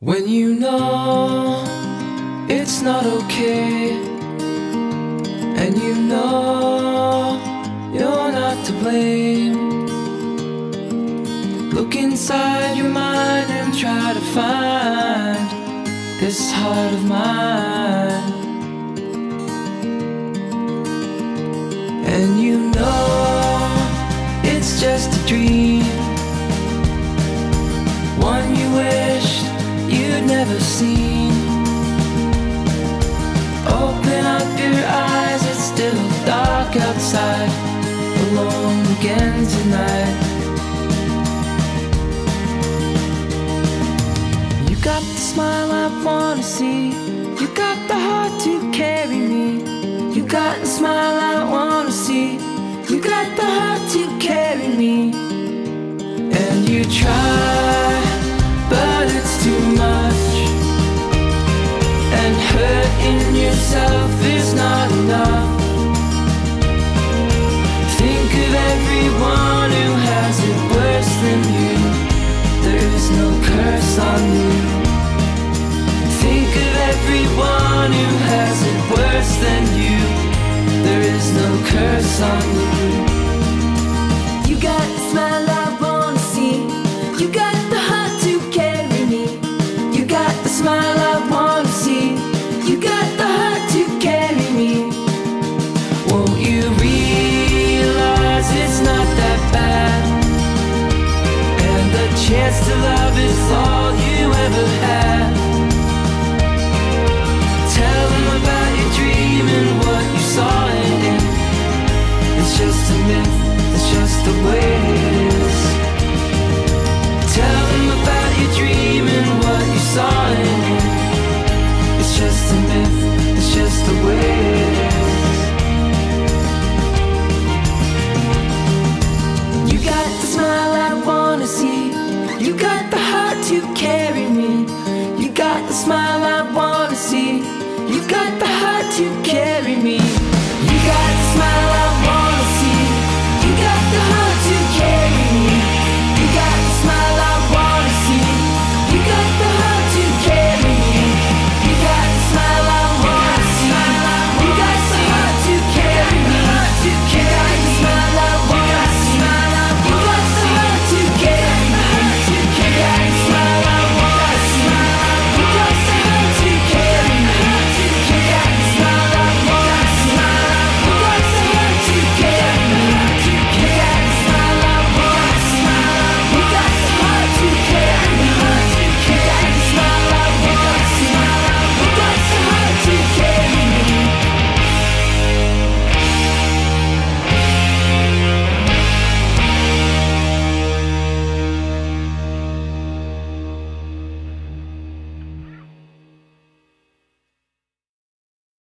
When you know it's not okay, and you know you're not to blame, look inside your mind and try to find this heart of mine. And you know it's just a dream, one you never seen. Open up your eyes, it's still dark outside. Alone again tonight. You got the smile I wanna see. You got the heart to carry me. You got the smile I wanna see. You got the heart to carry me. And you try, yourself is not enough. Think of everyone who has it worse than you. There is no curse on you. Think of everyone who has it worse than you. There is no curse on. You just a myth, it's just the way